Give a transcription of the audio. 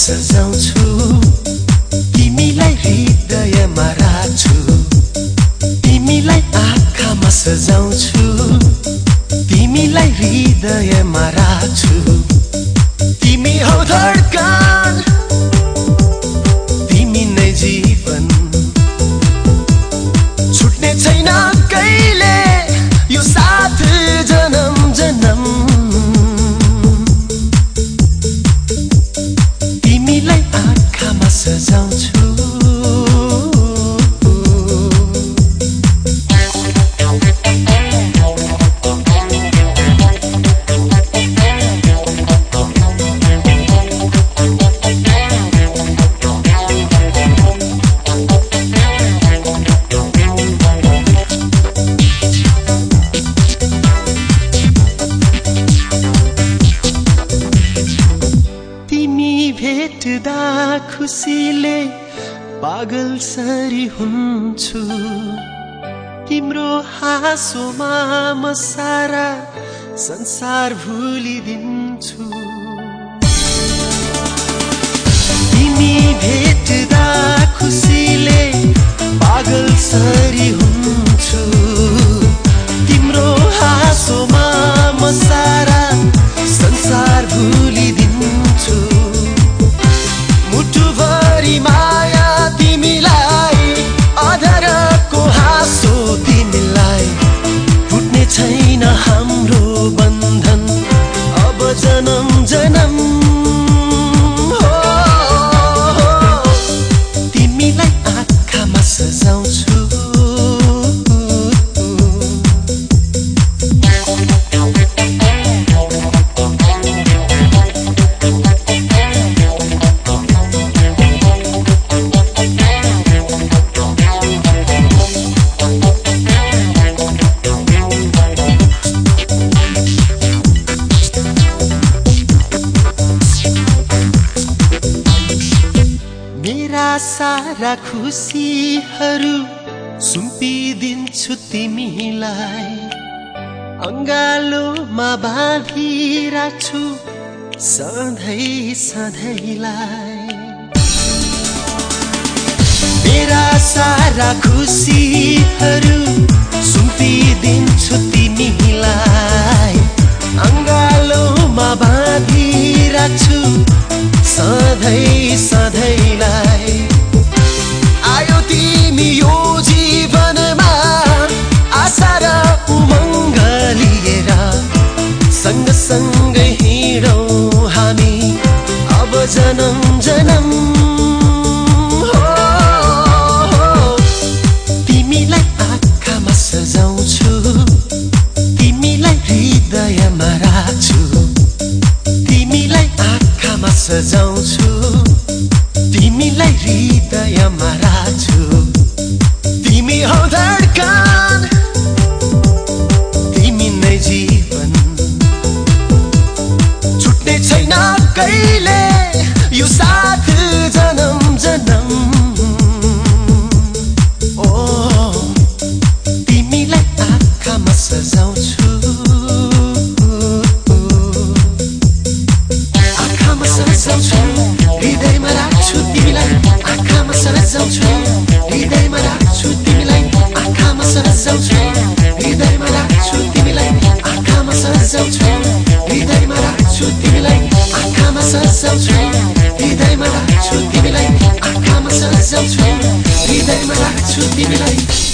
सजाउँछु तिमीलाई हृदयमा राख्छु सजाउँछु। तिमीलाई हृदयमा राख्छु। तिमी हौ खुसीले पागल सरी हुन्छु। तिम्रो हाँसोमा म सारा संसार भुलिदिन्छु। तिमी भेट्दा खुसीले सारा खुसीहरू सुम्पिदिन्छु तिमीलाई। अङ्गालोमा बाँधी राख्छु सधैँ सधैँलाई। मेरा सारा खुसीहरू कहिले यो साथ जन्म जन्म। ओ तिमीलाई आँखामा सजाउँछु। आँखामा सजाउँछु हृदयमा राख्छु तिमीलाई। आँखामा सजाउँछु। सजाउँछु हृदयमा राख्छु तिमीलाई। आँखामा सजाउँछु। हृदयमा राख्छु तिमीलाई।